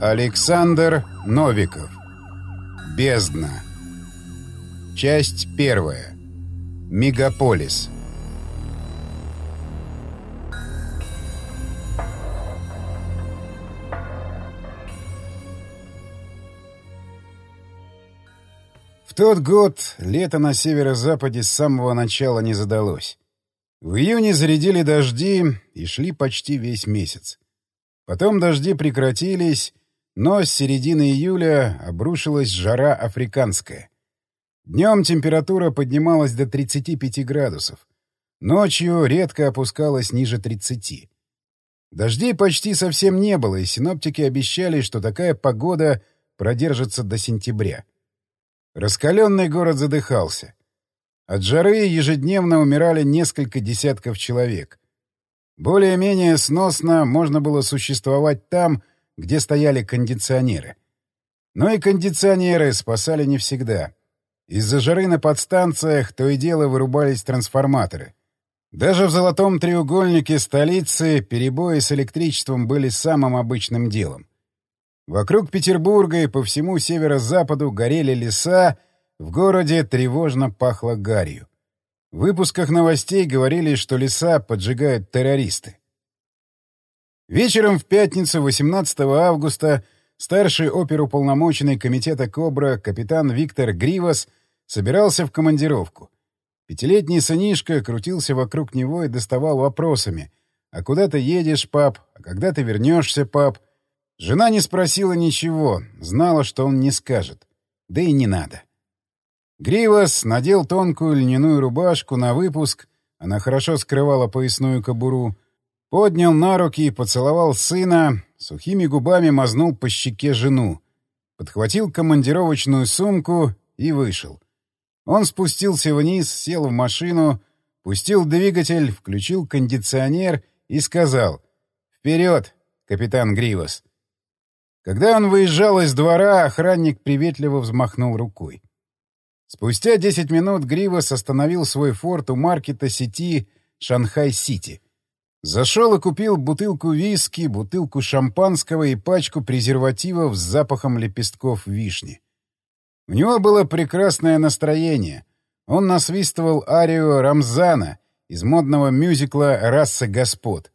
Александр Новиков Бездна Часть первая Мегаполис В тот год лето на северо-западе с самого начала не задалось. В июне зарядили дожди и шли почти весь месяц. Потом дожди прекратились, но с середины июля обрушилась жара африканская. Днем температура поднималась до 35 градусов. Ночью редко опускалась ниже 30. Дождей почти совсем не было, и синоптики обещали, что такая погода продержится до сентября. Раскаленный город задыхался. От жары ежедневно умирали несколько десятков человек. Более-менее сносно можно было существовать там, где стояли кондиционеры. Но и кондиционеры спасали не всегда. Из-за жары на подстанциях то и дело вырубались трансформаторы. Даже в золотом треугольнике столицы перебои с электричеством были самым обычным делом. Вокруг Петербурга и по всему северо-западу горели леса, в городе тревожно пахло гарью. В выпусках новостей говорили, что леса поджигают террористы. Вечером в пятницу, 18 августа, старший оперуполномоченный комитета «Кобра» капитан Виктор Гривас собирался в командировку. Пятилетний сынишка крутился вокруг него и доставал вопросами. «А куда ты едешь, пап? А когда ты вернешься, пап?» Жена не спросила ничего, знала, что он не скажет. Да и не надо. Гривас надел тонкую льняную рубашку на выпуск, она хорошо скрывала поясную кобуру, поднял на руки и поцеловал сына, сухими губами мазнул по щеке жену, подхватил командировочную сумку и вышел. Он спустился вниз, сел в машину, пустил двигатель, включил кондиционер и сказал «Вперед, капитан Гривас!». Когда он выезжал из двора, охранник приветливо взмахнул рукой. Спустя 10 минут Гривас остановил свой форт у маркета сети «Шанхай-Сити». Зашел и купил бутылку виски, бутылку шампанского и пачку презервативов с запахом лепестков вишни. У него было прекрасное настроение. Он насвистывал арию Рамзана из модного мюзикла «Раса господ».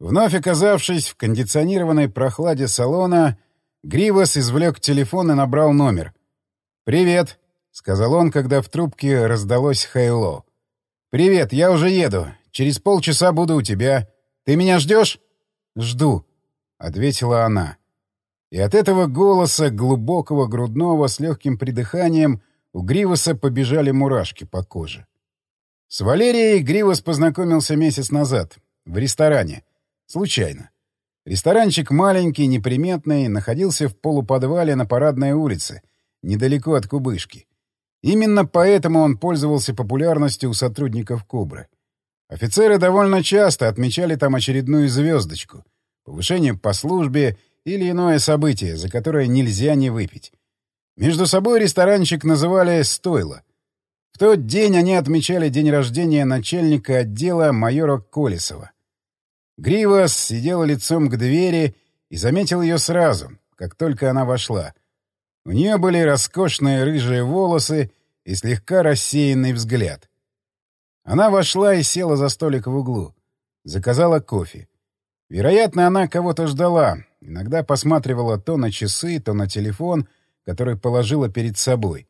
Вновь оказавшись в кондиционированной прохладе салона, Гривас извлек телефон и набрал номер. «Привет», — сказал он, когда в трубке раздалось «Хейло». «Привет, я уже еду. Через полчаса буду у тебя. Ты меня ждешь?» «Жду», — ответила она. И от этого голоса, глубокого, грудного, с легким придыханием, у Гривоса побежали мурашки по коже. С Валерией Гривос познакомился месяц назад. В ресторане. Случайно. Ресторанчик маленький, неприметный, находился в полуподвале на Парадной улице, недалеко от Кубышки. Именно поэтому он пользовался популярностью у сотрудников «Кобры». Офицеры довольно часто отмечали там очередную звездочку, повышение по службе или иное событие, за которое нельзя не выпить. Между собой ресторанчик называли «Стойло». В тот день они отмечали день рождения начальника отдела майора Колесова. Гривас сидел лицом к двери и заметил ее сразу, как только она вошла. У нее были роскошные рыжие волосы и слегка рассеянный взгляд. Она вошла и села за столик в углу. Заказала кофе. Вероятно, она кого-то ждала. Иногда посматривала то на часы, то на телефон, который положила перед собой.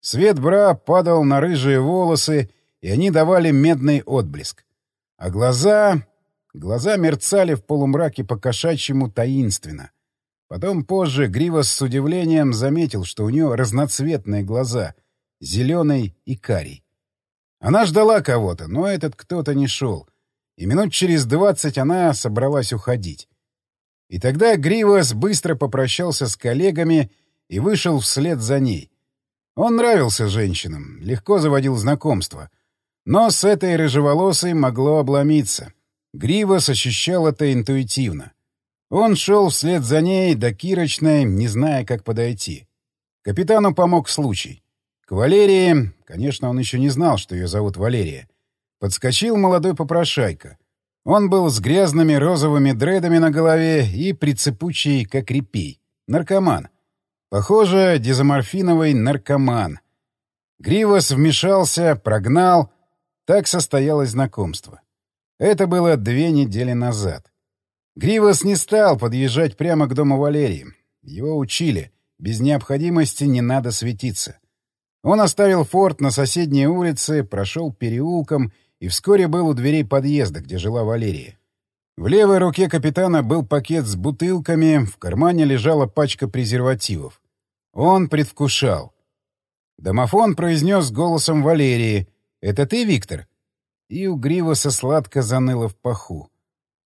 Свет бра падал на рыжие волосы, и они давали медный отблеск. А глаза... Глаза мерцали в полумраке по-кошачьему таинственно. Потом позже Гривас с удивлением заметил, что у нее разноцветные глаза — зеленый и карий. Она ждала кого-то, но этот кто-то не шел. И минут через двадцать она собралась уходить. И тогда Гривас быстро попрощался с коллегами и вышел вслед за ней. Он нравился женщинам, легко заводил знакомства. Но с этой рыжеволосой могло обломиться. Гривас ощущал это интуитивно. Он шел вслед за ней до Кирочной, не зная, как подойти. Капитану помог случай. Валерии, конечно, он еще не знал, что ее зовут Валерия, подскочил молодой попрошайка. Он был с грязными розовыми дредами на голове и прицепучий, как репей. Наркоман. Похоже, дезоморфиновый наркоман. Гривос вмешался, прогнал. Так состоялось знакомство. Это было две недели назад. Гривос не стал подъезжать прямо к дому Валерии. Его учили. Без необходимости не надо светиться. Он оставил форт на соседней улице, прошел переулком и вскоре был у дверей подъезда, где жила Валерия. В левой руке капитана был пакет с бутылками, в кармане лежала пачка презервативов. Он предвкушал. Домофон произнес голосом Валерии «Это ты, Виктор?» И у Гривоса сладко заныло в паху.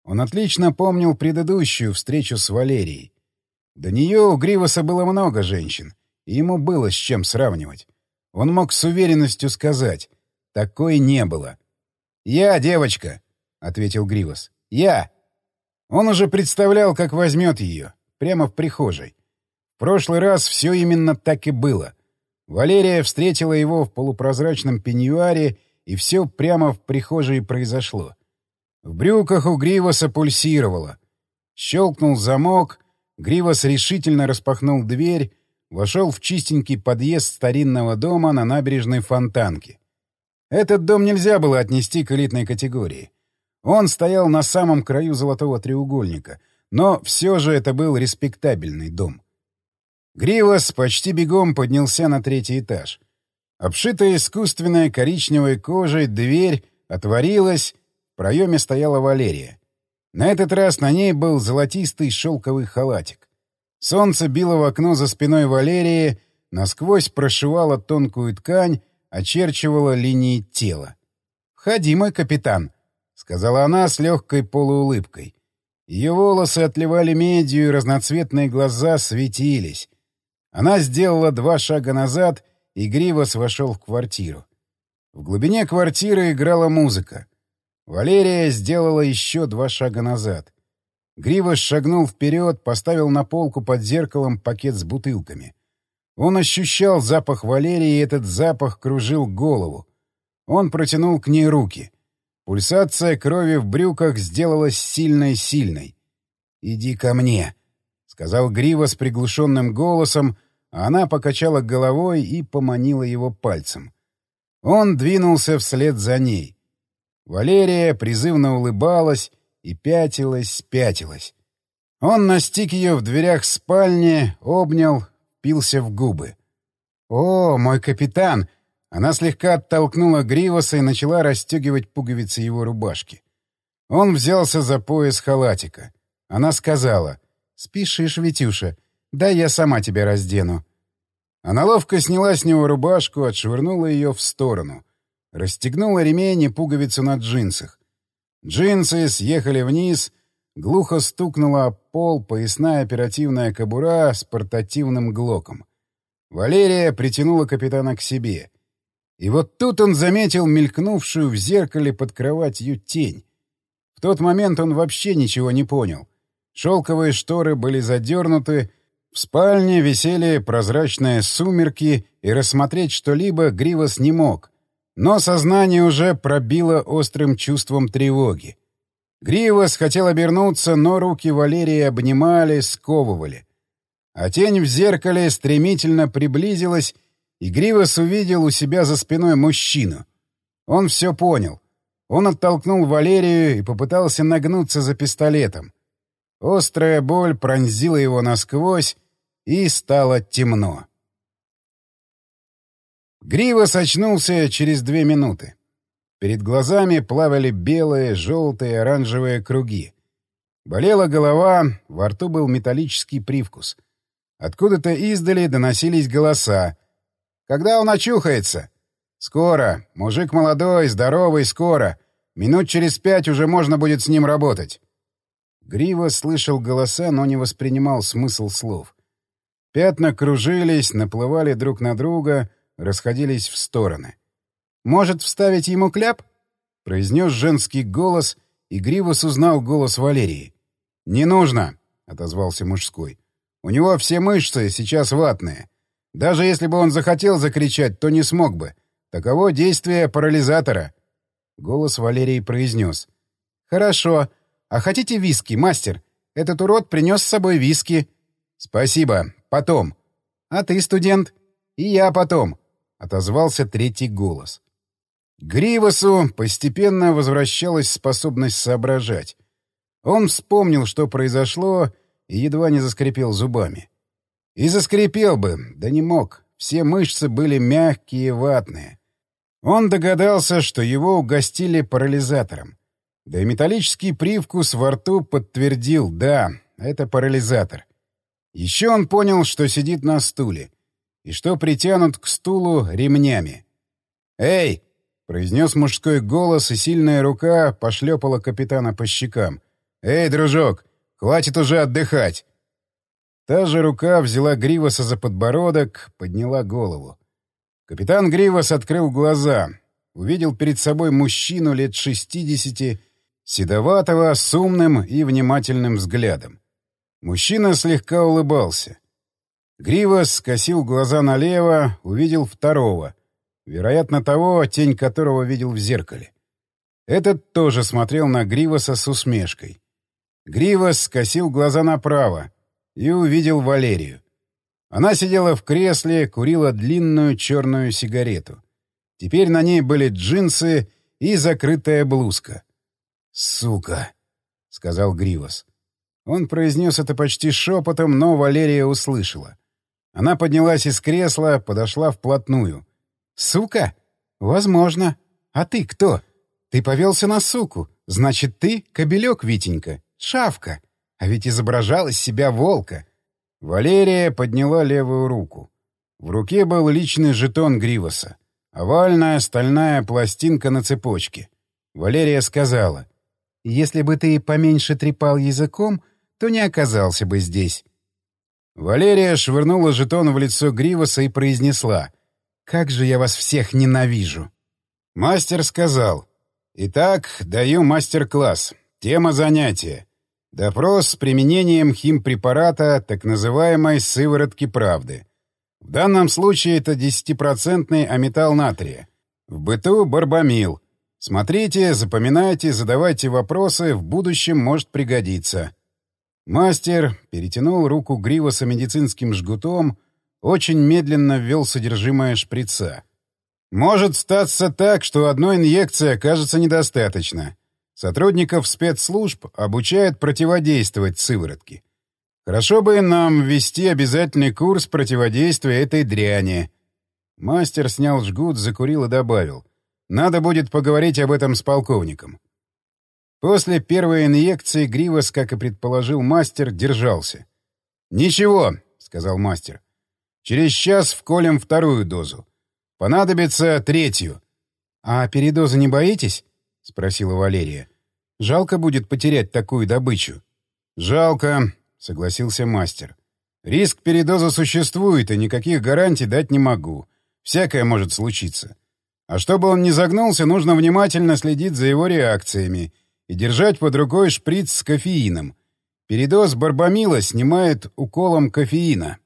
Он отлично помнил предыдущую встречу с Валерией. До нее у Гривоса было много женщин, и ему было с чем сравнивать. Он мог с уверенностью сказать «такой не было». «Я девочка», — ответил Гривос. «Я». Он уже представлял, как возьмет ее, прямо в прихожей. В прошлый раз все именно так и было. Валерия встретила его в полупрозрачном пеньюаре, и все прямо в прихожей произошло. В брюках у Гривоса пульсировало. Щелкнул замок, Гривос решительно распахнул дверь, вошел в чистенький подъезд старинного дома на набережной Фонтанки. Этот дом нельзя было отнести к элитной категории. Он стоял на самом краю золотого треугольника, но все же это был респектабельный дом. Гривос почти бегом поднялся на третий этаж. Обшитая искусственной коричневой кожей дверь отворилась, в проеме стояла Валерия. На этот раз на ней был золотистый шелковый халатик. Солнце било в окно за спиной Валерии, насквозь прошивало тонкую ткань, очерчивала линии тела. «Входи, мой капитан», — сказала она с легкой полуулыбкой. Ее волосы отливали медью, и разноцветные глаза светились. Она сделала два шага назад, и Гривос вошел в квартиру. В глубине квартиры играла музыка. Валерия сделала еще два шага назад. Гривос шагнул вперед, поставил на полку под зеркалом пакет с бутылками. Он ощущал запах Валерии, и этот запах кружил голову. Он протянул к ней руки. Пульсация крови в брюках сделалась сильной-сильной. «Иди ко мне», — сказал Грива с приглушенным голосом, а она покачала головой и поманила его пальцем. Он двинулся вслед за ней. Валерия призывно улыбалась и пятилась, пятилась. Он настиг ее в дверях спальни, обнял, впился в губы. «О, мой капитан!» Она слегка оттолкнула Гривоса и начала расстегивать пуговицы его рубашки. Он взялся за пояс халатика. Она сказала, «Спешишь, Витюша, да я сама тебя раздену». Она ловко сняла с него рубашку, отшвырнула ее в сторону. Расстегнула ремень и пуговицу на джинсах. Джинсы съехали вниз, Глухо стукнула пол поясная оперативная кобура с портативным глоком. Валерия притянула капитана к себе. И вот тут он заметил мелькнувшую в зеркале под кроватью тень. В тот момент он вообще ничего не понял. Шелковые шторы были задернуты, в спальне висели прозрачные сумерки, и рассмотреть что-либо Гривос не мог. Но сознание уже пробило острым чувством тревоги. Гривос хотел обернуться, но руки Валерии обнимали, сковывали. А тень в зеркале стремительно приблизилась, и Гривос увидел у себя за спиной мужчину. Он все понял. Он оттолкнул Валерию и попытался нагнуться за пистолетом. Острая боль пронзила его насквозь, и стало темно. Гривос очнулся через две минуты. Перед глазами плавали белые, желтые, оранжевые круги. Болела голова, во рту был металлический привкус. Откуда-то издали доносились голоса. «Когда он очухается?» «Скоро. Мужик молодой, здоровый, скоро. Минут через пять уже можно будет с ним работать». Грива слышал голоса, но не воспринимал смысл слов. Пятна кружились, наплывали друг на друга, расходились в стороны. «Может, вставить ему кляп?» — произнес женский голос, и Гривус узнал голос Валерии. «Не нужно», — отозвался мужской. «У него все мышцы сейчас ватные. Даже если бы он захотел закричать, то не смог бы. Таково действие парализатора». Голос Валерии произнес. «Хорошо. А хотите виски, мастер? Этот урод принес с собой виски». «Спасибо. Потом». «А ты, студент?» «И я потом», — отозвался третий голос. Гривосу постепенно возвращалась способность соображать. Он вспомнил, что произошло, и едва не заскрипел зубами. И заскрипел бы, да не мог. Все мышцы были мягкие ватные. Он догадался, что его угостили парализатором. Да и металлический привкус во рту подтвердил, да, это парализатор. Еще он понял, что сидит на стуле, и что притянут к стулу ремнями. «Эй!» — произнес мужской голос, и сильная рука пошлепала капитана по щекам. «Эй, дружок, хватит уже отдыхать!» Та же рука взяла Гривоса за подбородок, подняла голову. Капитан Гривос открыл глаза, увидел перед собой мужчину лет шестидесяти, седоватого, с умным и внимательным взглядом. Мужчина слегка улыбался. Гривос скосил глаза налево, увидел второго, вероятно, того, тень которого видел в зеркале. Этот тоже смотрел на Гривоса с усмешкой. Гривос скосил глаза направо и увидел Валерию. Она сидела в кресле, курила длинную черную сигарету. Теперь на ней были джинсы и закрытая блузка. «Сука!» — сказал Гривос. Он произнес это почти шепотом, но Валерия услышала. Она поднялась из кресла, подошла вплотную. «Сука? Возможно. А ты кто? Ты повелся на суку. Значит, ты — кобелек, Витенька. Шавка. А ведь изображал из себя волка». Валерия подняла левую руку. В руке был личный жетон Гривоса. Овальная стальная пластинка на цепочке. Валерия сказала — если бы ты поменьше трепал языком, то не оказался бы здесь. Валерия швырнула жетон в лицо Гривоса и произнесла. «Как же я вас всех ненавижу!» Мастер сказал. «Итак, даю мастер-класс. Тема занятия. Допрос с применением химпрепарата так называемой сыворотки правды. В данном случае это 10% аметал натрия. В быту — барбамил. Смотрите, запоминайте, задавайте вопросы, в будущем может пригодиться. Мастер перетянул руку Гривоса медицинским жгутом, очень медленно ввел содержимое шприца. Может статься так, что одной инъекции окажется недостаточно. Сотрудников спецслужб обучают противодействовать сыворотке. Хорошо бы нам ввести обязательный курс противодействия этой дряни. Мастер снял жгут, закурил и добавил — надо будет поговорить об этом с полковником. После первой инъекции Гривас, как и предположил мастер, держался. «Ничего», — сказал мастер. «Через час вколем вторую дозу. Понадобится третью». «А передоза не боитесь?» — спросила Валерия. «Жалко будет потерять такую добычу». «Жалко», — согласился мастер. «Риск передоза существует, и никаких гарантий дать не могу. Всякое может случиться. А чтобы он не загнулся, нужно внимательно следить за его реакциями и держать под рукой шприц с кофеином. Передоз барбамила снимает уколом кофеина.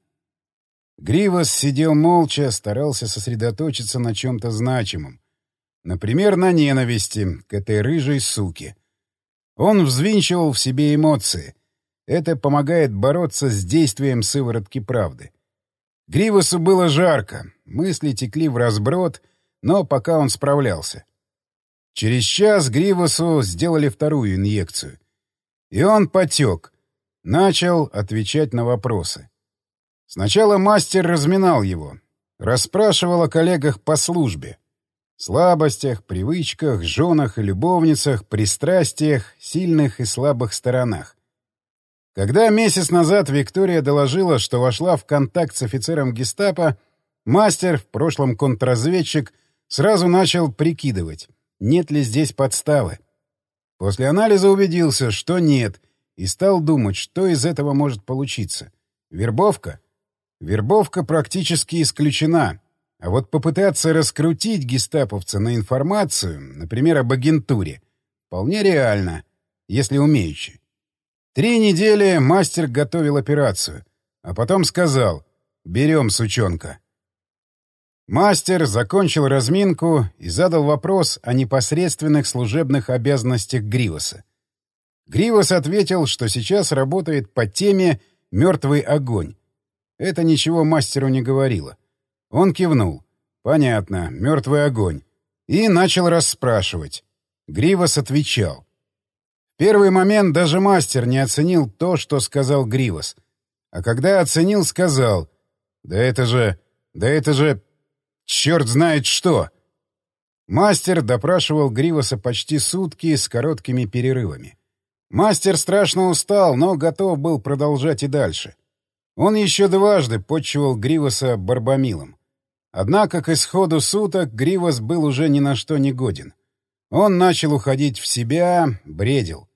Гривас сидел молча, старался сосредоточиться на чем-то значимом. Например, на ненависти к этой рыжей суке. Он взвинчивал в себе эмоции. Это помогает бороться с действием сыворотки правды. Гривасу было жарко, мысли текли в разброд — но пока он справлялся. Через час Гривосу сделали вторую инъекцию. И он потек. Начал отвечать на вопросы. Сначала мастер разминал его. Расспрашивал о коллегах по службе. Слабостях, привычках, женах и любовницах, пристрастиях, сильных и слабых сторонах. Когда месяц назад Виктория доложила, что вошла в контакт с офицером гестапо, мастер, в прошлом контрразведчик, Сразу начал прикидывать, нет ли здесь подставы. После анализа убедился, что нет, и стал думать, что из этого может получиться. Вербовка? Вербовка практически исключена. А вот попытаться раскрутить гестаповца на информацию, например, об агентуре, вполне реально, если умеючи. Три недели мастер готовил операцию, а потом сказал «Берем сучонка». Мастер закончил разминку и задал вопрос о непосредственных служебных обязанностях Гривоса. Гривос ответил, что сейчас работает по теме «Мертвый огонь». Это ничего мастеру не говорило. Он кивнул. «Понятно, мертвый огонь». И начал расспрашивать. Гривос отвечал. В первый момент даже мастер не оценил то, что сказал Гривос. А когда оценил, сказал. «Да это же... да это же... черт знает что!» Мастер допрашивал Гривоса почти сутки с короткими перерывами. Мастер страшно устал, но готов был продолжать и дальше. Он еще дважды подчивал Гривоса барбамилом. Однако к исходу суток Гривос был уже ни на что не годен. Он начал уходить в себя, бредил.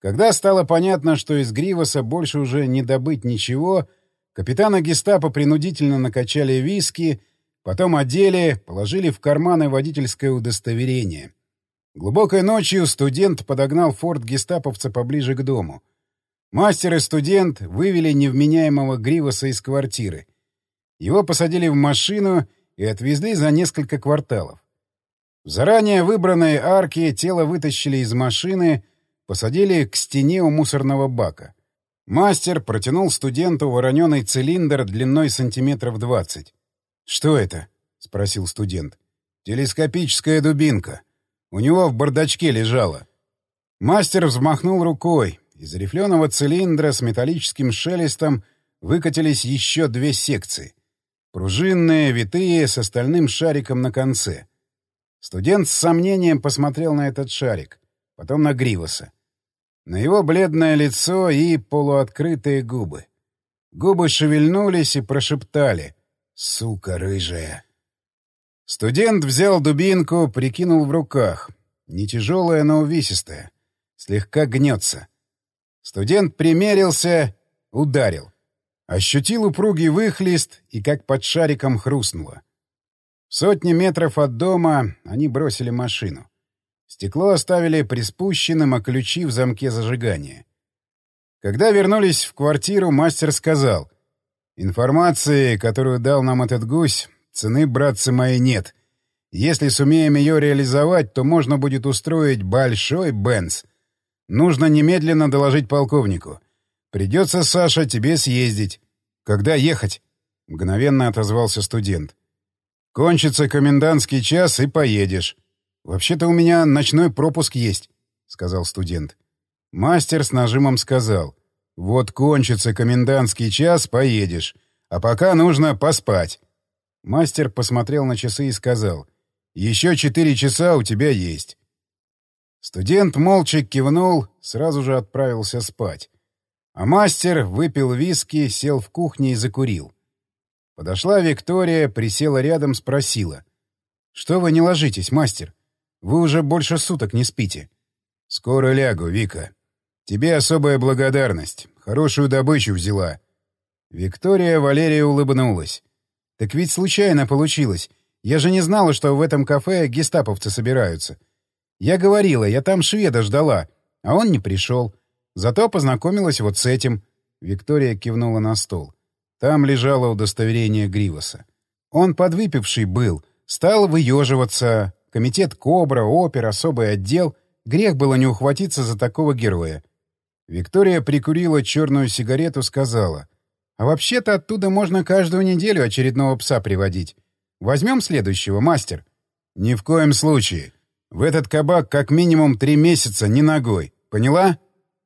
Когда стало понятно, что из Гривоса больше уже не добыть ничего, капитана гестапо принудительно накачали виски, потом одели, положили в карманы водительское удостоверение — Глубокой ночью студент подогнал форт гестаповца поближе к дому. Мастер и студент вывели невменяемого Гривоса из квартиры. Его посадили в машину и отвезли за несколько кварталов. В заранее выбранной арке тело вытащили из машины, посадили к стене у мусорного бака. Мастер протянул студенту вороненый цилиндр длиной сантиметров двадцать. «Что это?» — спросил студент. «Телескопическая дубинка», у него в бардачке лежало. Мастер взмахнул рукой. Из рифленого цилиндра с металлическим шелестом выкатились еще две секции. Пружинные, витые, с остальным шариком на конце. Студент с сомнением посмотрел на этот шарик, потом на Гривоса. На его бледное лицо и полуоткрытые губы. Губы шевельнулись и прошептали «Сука рыжая!» Студент взял дубинку, прикинул в руках. Не тяжелая, но увесистая. Слегка гнется. Студент примерился, ударил. Ощутил упругий выхлест и как под шариком хрустнуло. Сотни метров от дома они бросили машину. Стекло оставили приспущенным, а ключи в замке зажигания. Когда вернулись в квартиру, мастер сказал, «Информации, которую дал нам этот гусь, Цены, братцы мои, нет. Если сумеем ее реализовать, то можно будет устроить большой Бенц. Нужно немедленно доложить полковнику. Придется, Саша, тебе съездить. Когда ехать? Мгновенно отозвался студент. Кончится комендантский час и поедешь. Вообще-то у меня ночной пропуск есть, сказал студент. Мастер с нажимом сказал. Вот кончится комендантский час, поедешь. А пока нужно поспать. Мастер посмотрел на часы и сказал, «Еще четыре часа у тебя есть». Студент молча кивнул, сразу же отправился спать. А мастер выпил виски, сел в кухне и закурил. Подошла Виктория, присела рядом, спросила. «Что вы не ложитесь, мастер? Вы уже больше суток не спите». «Скоро лягу, Вика. Тебе особая благодарность. Хорошую добычу взяла». Виктория Валерия улыбнулась. Так ведь случайно получилось. Я же не знала, что в этом кафе гестаповцы собираются. Я говорила, я там шведа ждала, а он не пришел. Зато познакомилась вот с этим. Виктория кивнула на стол. Там лежало удостоверение Гривоса. Он подвыпивший был, стал выеживаться. Комитет «Кобра», опер, особый отдел. Грех было не ухватиться за такого героя. Виктория прикурила черную сигарету, сказала. А вообще-то оттуда можно каждую неделю очередного пса приводить. Возьмем следующего, мастер? Ни в коем случае. В этот кабак как минимум три месяца ни ногой. Поняла?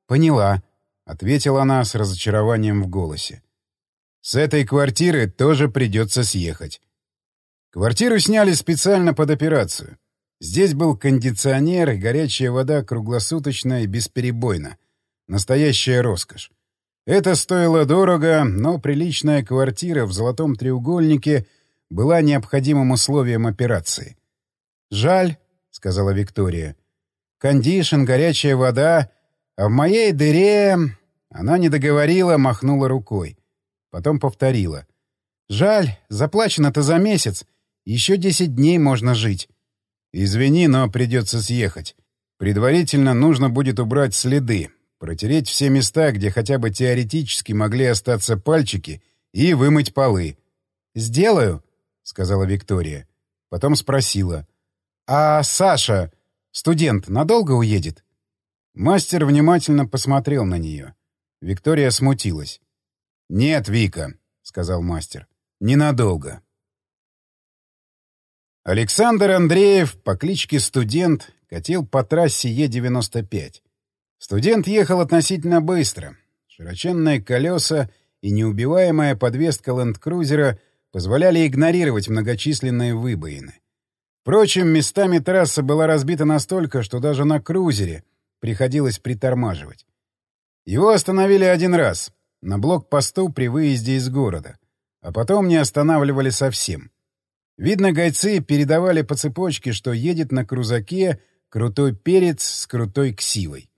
Поняла, — ответила она с разочарованием в голосе. С этой квартиры тоже придется съехать. Квартиру сняли специально под операцию. Здесь был кондиционер и горячая вода круглосуточно и бесперебойно. Настоящая роскошь. Это стоило дорого, но приличная квартира в золотом треугольнике была необходимым условием операции. «Жаль», — сказала Виктория. «Кондишн, горячая вода, а в моей дыре...» Она не договорила, махнула рукой. Потом повторила. «Жаль, заплачено-то за месяц. Еще десять дней можно жить». «Извини, но придется съехать. Предварительно нужно будет убрать следы, протереть все места, где хотя бы теоретически могли остаться пальчики, и вымыть полы. «Сделаю», — сказала Виктория. Потом спросила. «А Саша, студент, надолго уедет?» Мастер внимательно посмотрел на нее. Виктория смутилась. «Нет, Вика», — сказал мастер, — «ненадолго». Александр Андреев по кличке Студент катил по трассе Е-95. Студент ехал относительно быстро. Широченные колеса и неубиваемая подвеска ленд-крузера позволяли игнорировать многочисленные выбоины. Впрочем, местами трасса была разбита настолько, что даже на крузере приходилось притормаживать. Его остановили один раз, на блокпосту при выезде из города, а потом не останавливали совсем. Видно, гайцы передавали по цепочке, что едет на крузаке крутой перец с крутой ксивой.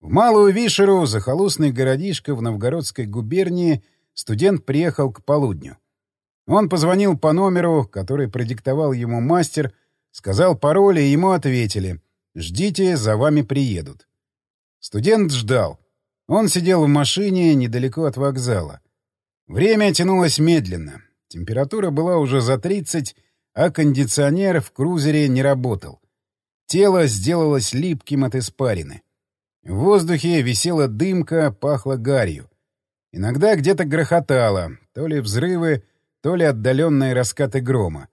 В Малую Вишеру, захолустный городишко в Новгородской губернии, студент приехал к полудню. Он позвонил по номеру, который продиктовал ему мастер, сказал пароль, и ему ответили «Ждите, за вами приедут». Студент ждал. Он сидел в машине недалеко от вокзала. Время тянулось медленно. Температура была уже за 30, а кондиционер в крузере не работал. Тело сделалось липким от испарины. В воздухе висела дымка, пахло гарью. Иногда где-то грохотало, то ли взрывы, то ли отдаленные раскаты грома.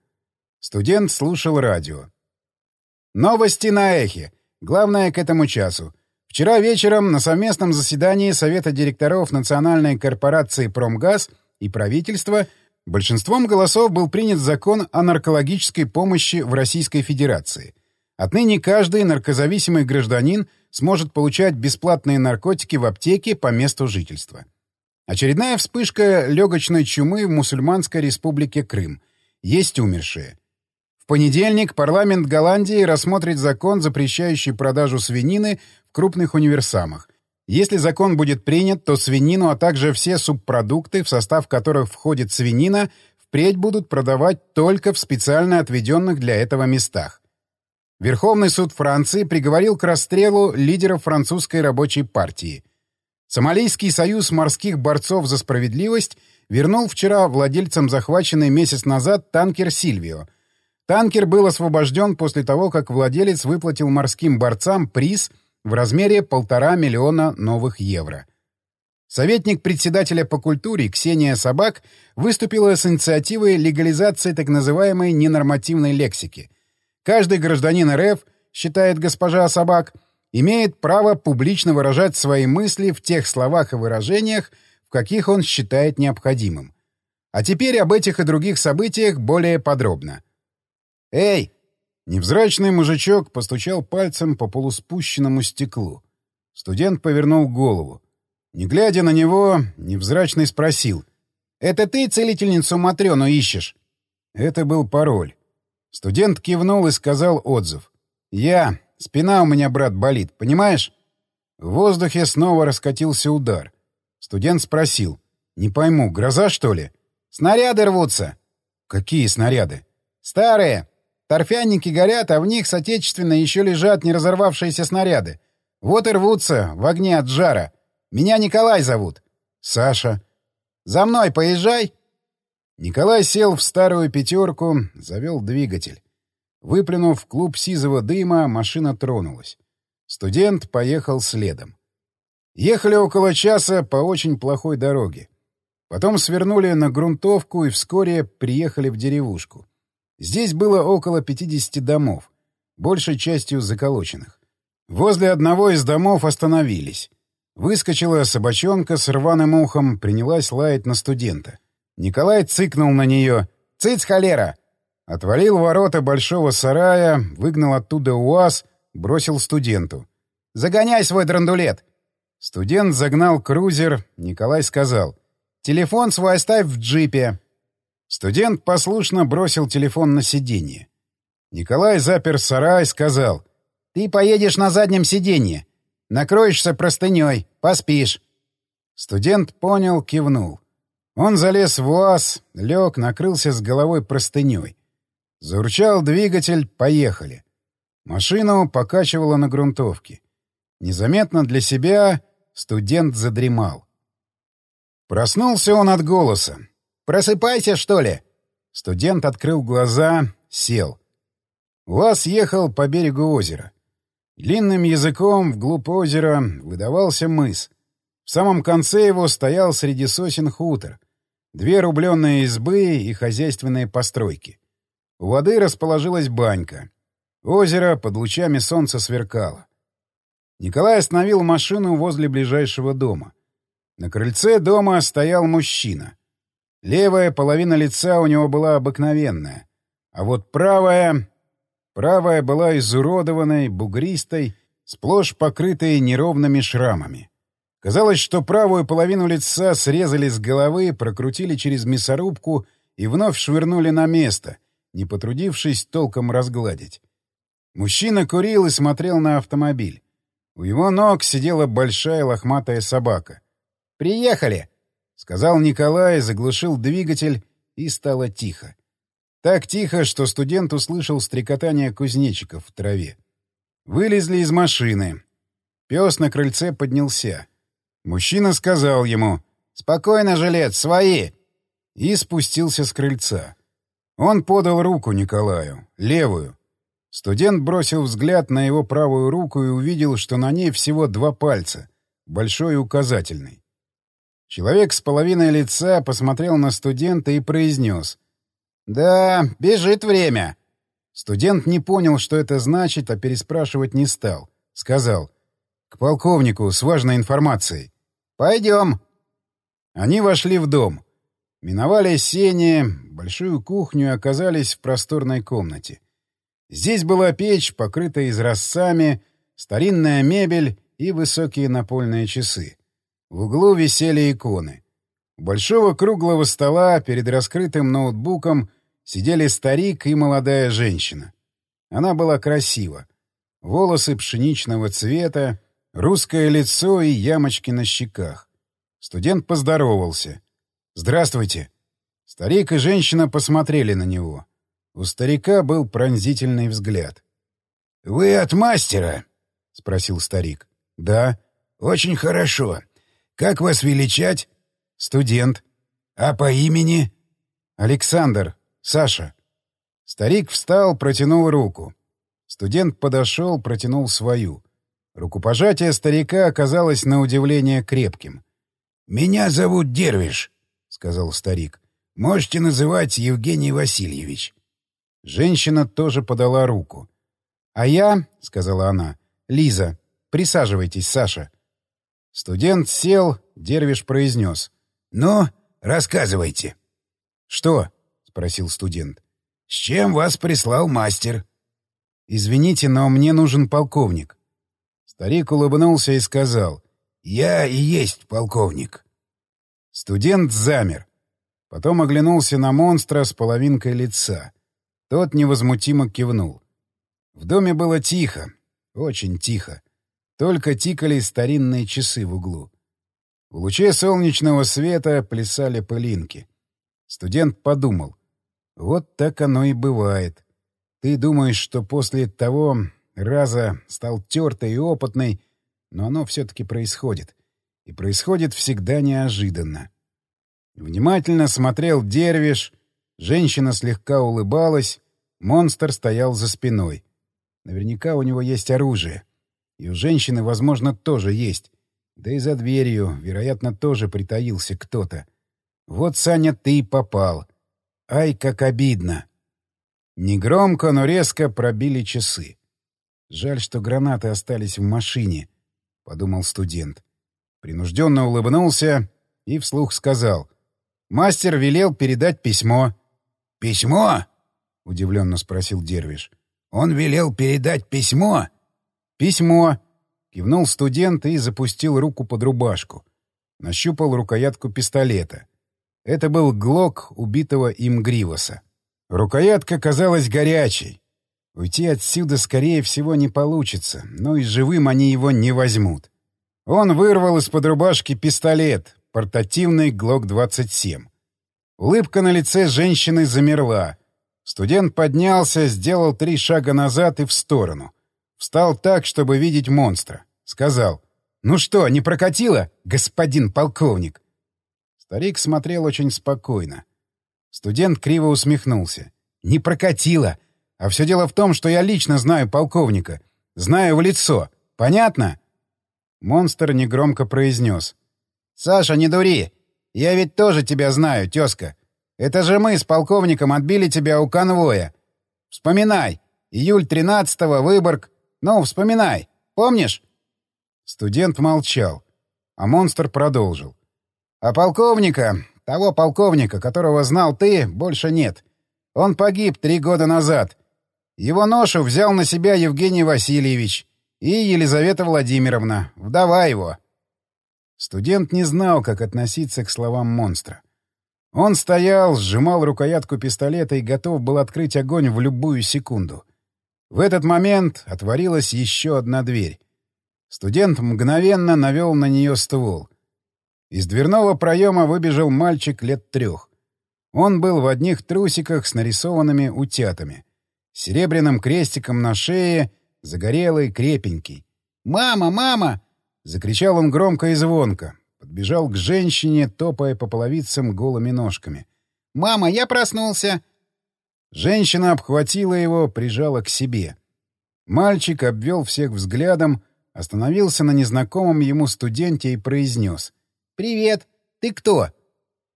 Студент слушал радио. «Новости на эхе. Главное к этому часу. Вчера вечером на совместном заседании Совета директоров Национальной корпорации «Промгаз» и правительства большинством голосов был принят закон о наркологической помощи в Российской Федерации. Отныне каждый наркозависимый гражданин сможет получать бесплатные наркотики в аптеке по месту жительства. Очередная вспышка легочной чумы в мусульманской республике Крым. Есть умершие. В понедельник парламент Голландии рассмотрит закон, запрещающий продажу свинины в крупных универсамах. Если закон будет принят, то свинину, а также все субпродукты, в состав которых входит свинина, впредь будут продавать только в специально отведенных для этого местах. Верховный суд Франции приговорил к расстрелу лидеров французской рабочей партии — Сомалийский союз морских борцов за справедливость вернул вчера владельцам захваченный месяц назад танкер «Сильвио». Танкер был освобожден после того, как владелец выплатил морским борцам приз в размере полтора миллиона новых евро. Советник председателя по культуре Ксения Собак выступила с инициативой легализации так называемой ненормативной лексики. Каждый гражданин РФ, считает госпожа Собак, имеет право публично выражать свои мысли в тех словах и выражениях, в каких он считает необходимым. А теперь об этих и других событиях более подробно. «Эй!» Невзрачный мужичок постучал пальцем по полуспущенному стеклу. Студент повернул голову. Не глядя на него, невзрачный спросил. «Это ты целительницу Матрёну ищешь?» Это был пароль. Студент кивнул и сказал отзыв. «Я. Спина у меня, брат, болит, понимаешь? В воздухе снова раскатился удар. Студент спросил. «Не пойму, гроза, что ли?» «Снаряды рвутся». «Какие снаряды?» «Старые. Торфяники горят, а в них, соотечественно, еще лежат не разорвавшиеся снаряды. Вот и рвутся, в огне от жара. Меня Николай зовут». «Саша». «За мной поезжай». Николай сел в старую пятерку, завел двигатель. Выплюнув клуб сизого дыма, машина тронулась. Студент поехал следом. Ехали около часа по очень плохой дороге. Потом свернули на грунтовку и вскоре приехали в деревушку. Здесь было около 50 домов, большей частью заколоченных. Возле одного из домов остановились. Выскочила собачонка с рваным ухом, принялась лаять на студента. Николай цыкнул на нее. «Цыц, холера! Отвалил ворота большого сарая, выгнал оттуда УАЗ, бросил студенту. «Загоняй свой драндулет!» Студент загнал крузер, Николай сказал. «Телефон свой оставь в джипе». Студент послушно бросил телефон на сиденье. Николай запер сарай, сказал. «Ты поедешь на заднем сиденье. Накроешься простыней, поспишь». Студент понял, кивнул. Он залез в УАЗ, лег, накрылся с головой простыней. Заурчал двигатель, поехали. Машину покачивало на грунтовке. Незаметно для себя студент задремал. Проснулся он от голоса. «Просыпайся, что ли?» Студент открыл глаза, сел. УАЗ ехал по берегу озера. Длинным языком вглубь озера выдавался мыс. В самом конце его стоял среди сосен хутор. Две рубленные избы и хозяйственные постройки. У воды расположилась банька. Озеро под лучами солнца сверкало. Николай остановил машину возле ближайшего дома. На крыльце дома стоял мужчина. Левая половина лица у него была обыкновенная, а вот правая... Правая была изуродованной, бугристой, сплошь покрытой неровными шрамами. Казалось, что правую половину лица срезали с головы, прокрутили через мясорубку и вновь швырнули на место, не потрудившись толком разгладить. Мужчина курил и смотрел на автомобиль. У его ног сидела большая лохматая собака. «Приехали!» — сказал Николай, заглушил двигатель, и стало тихо. Так тихо, что студент услышал стрекотание кузнечиков в траве. Вылезли из машины. Пес на крыльце поднялся. Мужчина сказал ему «Спокойно, жилец, свои!» и спустился с крыльца. Он подал руку Николаю, левую. Студент бросил взгляд на его правую руку и увидел, что на ней всего два пальца, большой и указательный. Человек с половиной лица посмотрел на студента и произнес. «Да, бежит время». Студент не понял, что это значит, а переспрашивать не стал. Сказал. «К полковнику с важной информацией». «Пойдем». Они вошли в дом. Миновали сени, большую кухню и оказались в просторной комнате. Здесь была печь, покрытая изразцами, старинная мебель и высокие напольные часы. В углу висели иконы. У большого круглого стола перед раскрытым ноутбуком сидели старик и молодая женщина. Она была красива. Волосы пшеничного цвета, русское лицо и ямочки на щеках. Студент поздоровался. «Здравствуйте». Старик и женщина посмотрели на него. У старика был пронзительный взгляд. — Вы от мастера? — спросил старик. — Да. — Очень хорошо. Как вас величать? — Студент. — А по имени? — Александр. Саша. Старик встал, протянул руку. Студент подошел, протянул свою. Рукопожатие старика оказалось на удивление крепким. — Меня зовут Дервиш, — сказал старик. — Можете называть Евгений Васильевич. Женщина тоже подала руку. «А я», — сказала она, — «Лиза, присаживайтесь, Саша». Студент сел, Дервиш произнес. «Ну, рассказывайте». «Что?» — спросил студент. «С чем вас прислал мастер?» «Извините, но мне нужен полковник». Старик улыбнулся и сказал. «Я и есть полковник». Студент замер. Потом оглянулся на монстра с половинкой лица. Тот невозмутимо кивнул. В доме было тихо, очень тихо. Только тикали старинные часы в углу. В луче солнечного света плясали пылинки. Студент подумал. Вот так оно и бывает. Ты думаешь, что после того раза стал тертый и опытный, но оно все-таки происходит. И происходит всегда неожиданно. Внимательно смотрел Дервиш — Женщина слегка улыбалась, монстр стоял за спиной. Наверняка у него есть оружие. И у женщины, возможно, тоже есть. Да и за дверью, вероятно, тоже притаился кто-то. Вот, Саня, ты попал. Ай, как обидно. Негромко, но резко пробили часы. Жаль, что гранаты остались в машине, — подумал студент. Принужденно улыбнулся и вслух сказал. Мастер велел передать письмо. «Письмо?» — удивленно спросил Дервиш. «Он велел передать письмо?» «Письмо!» — кивнул студент и запустил руку под рубашку. Нащупал рукоятку пистолета. Это был глок убитого им Гривоса. Рукоятка казалась горячей. Уйти отсюда, скорее всего, не получится, но и живым они его не возьмут. Он вырвал из-под рубашки пистолет, портативный ГЛОК-27. Улыбка на лице женщины замерла. Студент поднялся, сделал три шага назад и в сторону. Встал так, чтобы видеть монстра. Сказал. «Ну что, не прокатило, господин полковник?» Старик смотрел очень спокойно. Студент криво усмехнулся. «Не прокатило. А все дело в том, что я лично знаю полковника. Знаю в лицо. Понятно?» Монстр негромко произнес. «Саша, не дури! Я ведь тоже тебя знаю, тезка. Это же мы с полковником отбили тебя у конвоя. Вспоминай. Июль 13-го, Выборг. Ну, вспоминай. Помнишь?» Студент молчал, а монстр продолжил. «А полковника, того полковника, которого знал ты, больше нет. Он погиб три года назад. Его ношу взял на себя Евгений Васильевич и Елизавета Владимировна, вдова его». Студент не знал, как относиться к словам монстра. Он стоял, сжимал рукоятку пистолета и готов был открыть огонь в любую секунду. В этот момент отворилась еще одна дверь. Студент мгновенно навел на нее ствол. Из дверного проема выбежал мальчик лет трех. Он был в одних трусиках с нарисованными утятами. Серебряным крестиком на шее, загорелый, крепенький. «Мама! Мама!» — закричал он громко и звонко. Подбежал к женщине, топая по половицам голыми ножками. «Мама, я проснулся!» Женщина обхватила его, прижала к себе. Мальчик обвел всех взглядом, остановился на незнакомом ему студенте и произнес. «Привет! Ты кто?»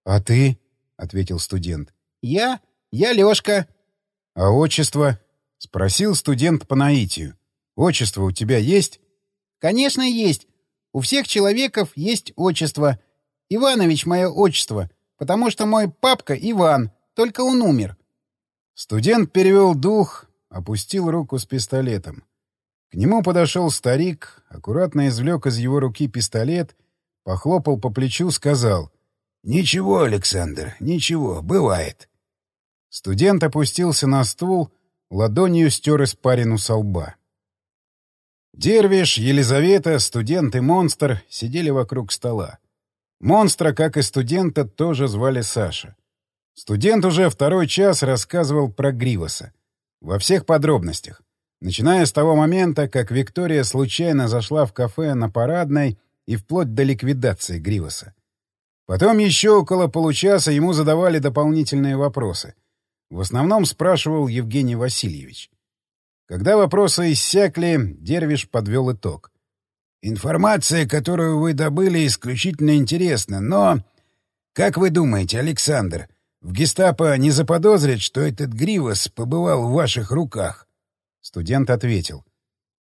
«А ты?» — ответил студент. «Я? Я Лёшка». «А отчество?» — спросил студент по наитию. «Отчество у тебя есть?» «Конечно, есть. У всех человеков есть отчество. Иванович — мое отчество, потому что мой папка Иван, только он умер». Студент перевел дух, опустил руку с пистолетом. К нему подошел старик, аккуратно извлек из его руки пистолет, похлопал по плечу, сказал «Ничего, Александр, ничего, бывает». Студент опустился на стул, ладонью стер испарину со лба. Дервиш, Елизавета, студент и монстр сидели вокруг стола. Монстра, как и студента, тоже звали Саша. Студент уже второй час рассказывал про Гривоса. Во всех подробностях. Начиная с того момента, как Виктория случайно зашла в кафе на Парадной и вплоть до ликвидации Гривоса. Потом еще около получаса ему задавали дополнительные вопросы. В основном спрашивал Евгений Васильевич. Когда вопросы иссякли, Дервиш подвел итог. «Информация, которую вы добыли, исключительно интересна, но... Как вы думаете, Александр, в гестапо не заподозрят, что этот Гривос побывал в ваших руках? Студент ответил.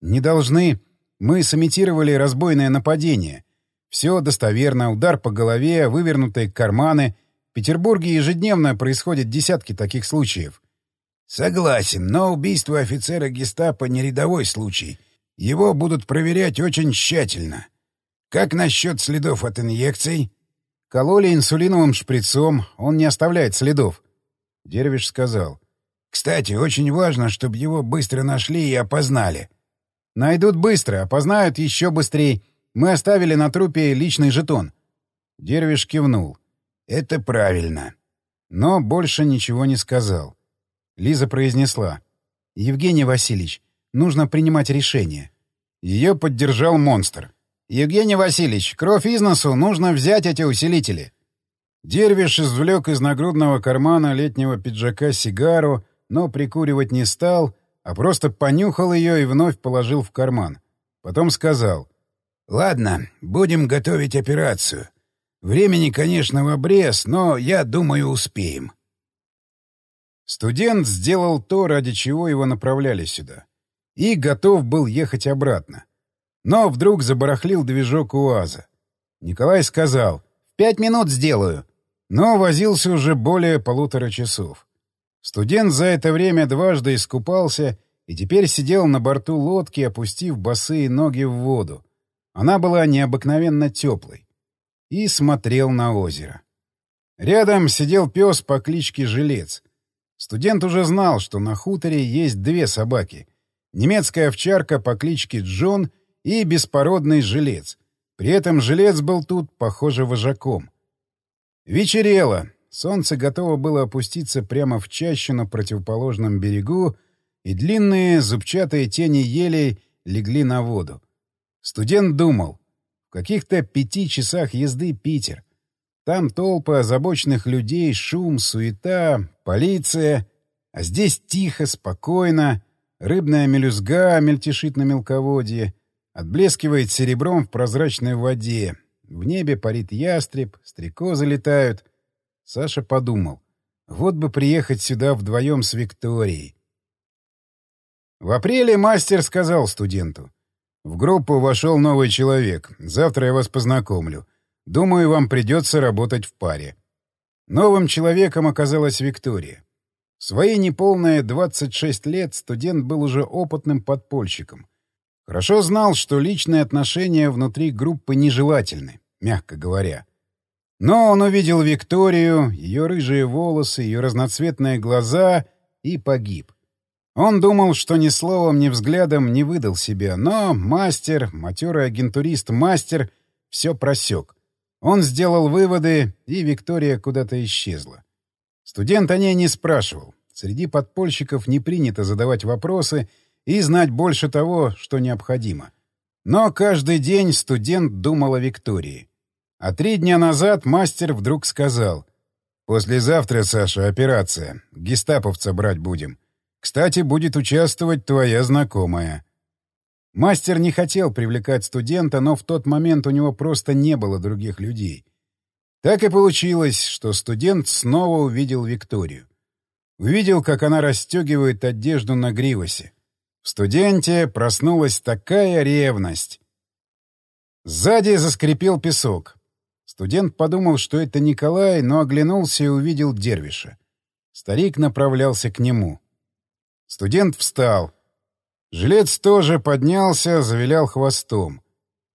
Не должны. Мы сымитировали разбойное нападение. Все достоверно, удар по голове, вывернутые карманы. Петербурге ежедневно происходят десятки таких случаев. Согласен, но убийство офицера гестапо не рядовой случай. Его будут проверять очень тщательно. Как насчет следов от инъекций? Кололи инсулиновым шприцом, он не оставляет следов. Дервиш сказал. Кстати, очень важно, чтобы его быстро нашли и опознали. Найдут быстро, опознают еще быстрее. Мы оставили на трупе личный жетон. Дервиш кивнул. Это правильно. Но больше ничего не сказал. Лиза произнесла. «Евгений Васильевич, нужно принимать решение». Ее поддержал монстр. «Евгений Васильевич, кровь из носу, нужно взять эти усилители». Дервиш извлек из нагрудного кармана летнего пиджака сигару, но прикуривать не стал, а просто понюхал ее и вновь положил в карман. Потом сказал. «Ладно, будем готовить операцию. Времени, конечно, в обрез, но, я думаю, успеем». Студент сделал то, ради чего его направляли сюда. И готов был ехать обратно. Но вдруг забарахлил движок УАЗа. Николай сказал «В пять минут сделаю». Но возился уже более полутора часов. Студент за это время дважды искупался и теперь сидел на борту лодки, опустив босые ноги в воду. Она была необыкновенно теплой. И смотрел на озеро. Рядом сидел пес по кличке Жилец. Студент уже знал, что на хуторе есть две собаки. Немецкая овчарка по кличке Джон и беспородный жилец. При этом жилец был тут, похоже, вожаком. Вечерело. Солнце готово было опуститься прямо в чащу на противоположном берегу, и длинные зубчатые тени елей легли на воду. Студент думал. Каких-то пяти часах езды Питер. Там толпы озабоченных людей, шум, суета, полиция. А здесь тихо, спокойно. рыбная мелюзга мельтешит на мелководье, отблескивает серебром в прозрачной воде, в небе парит ястреб, стрекозы летают. Саша подумал, вот бы приехать сюда вдвоем с Викторией. В апреле мастер сказал студенту. «В группу вошел новый человек. Завтра я вас познакомлю. Думаю, вам придется работать в паре». Новым человеком оказалась Виктория. В свои неполные 26 лет студент был уже опытным подпольщиком. Хорошо знал, что личные отношения внутри группы нежелательны, мягко говоря. Но он увидел Викторию, ее рыжие волосы, ее разноцветные глаза и погиб. Он думал, что ни словом, ни взглядом не выдал себя, но мастер, матерый агентурист-мастер, все просек. Он сделал выводы, и Виктория куда-то исчезла. Студент о ней не спрашивал. Среди подпольщиков не принято задавать вопросы и знать больше того, что необходимо. Но каждый день студент думал о Виктории. А три дня назад мастер вдруг сказал. «Послезавтра, Саша, операция. Гестаповца брать будем. Кстати, будет участвовать твоя знакомая». Мастер не хотел привлекать студента, но в тот момент у него просто не было других людей. Так и получилось, что студент снова увидел Викторию. Увидел, как она расстегивает одежду на гривосе. В студенте проснулась такая ревность. Сзади заскрипел песок. Студент подумал, что это Николай, но оглянулся и увидел Дервиша. Старик направлялся к нему. Студент встал — Жилец тоже поднялся, завилял хвостом.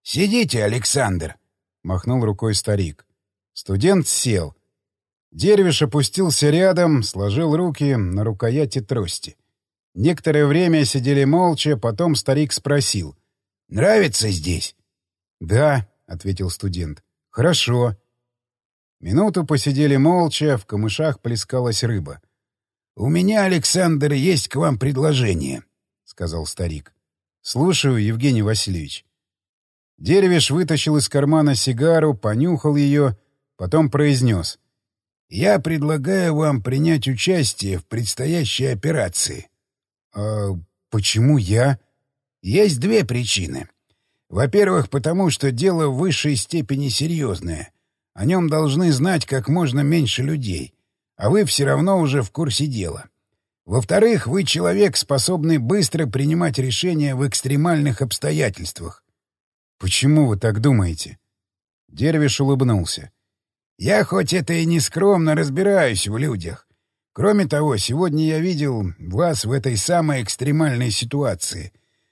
«Сидите, Александр!» — махнул рукой старик. Студент сел. Дервиш опустился рядом, сложил руки на рукояти трости. Некоторое время сидели молча, потом старик спросил. «Нравится здесь?» «Да», — ответил студент. «Хорошо». Минуту посидели молча, в камышах плескалась рыба. «У меня, Александр, есть к вам предложение», сказал старик. «Слушаю, Евгений Васильевич». Деревиш вытащил из кармана сигару, понюхал ее, потом произнес. «Я предлагаю вам принять участие в предстоящей операции». «А почему я?» «Есть две причины. Во-первых, потому что дело в высшей степени серьезное. О нем должны знать как можно меньше людей, а вы все равно уже в курсе дела. Во-вторых, вы человек, способный быстро принимать решения в экстремальных обстоятельствах. Почему вы так думаете? Дервиш улыбнулся. Я хоть это и не скромно разбираюсь в людях. Кроме того, сегодня я видел вас в этой самой экстремальной ситуации.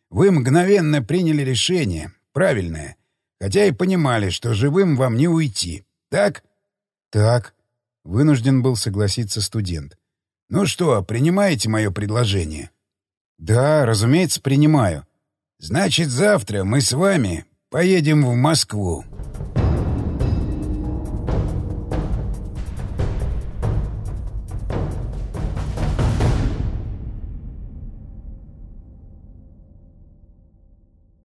Вы мгновенно приняли решение, правильное, хотя и понимали, что живым вам не уйти. Так? Так. Вынужден был согласиться студент. «Ну что, принимаете мое предложение?» «Да, разумеется, принимаю. Значит, завтра мы с вами поедем в Москву.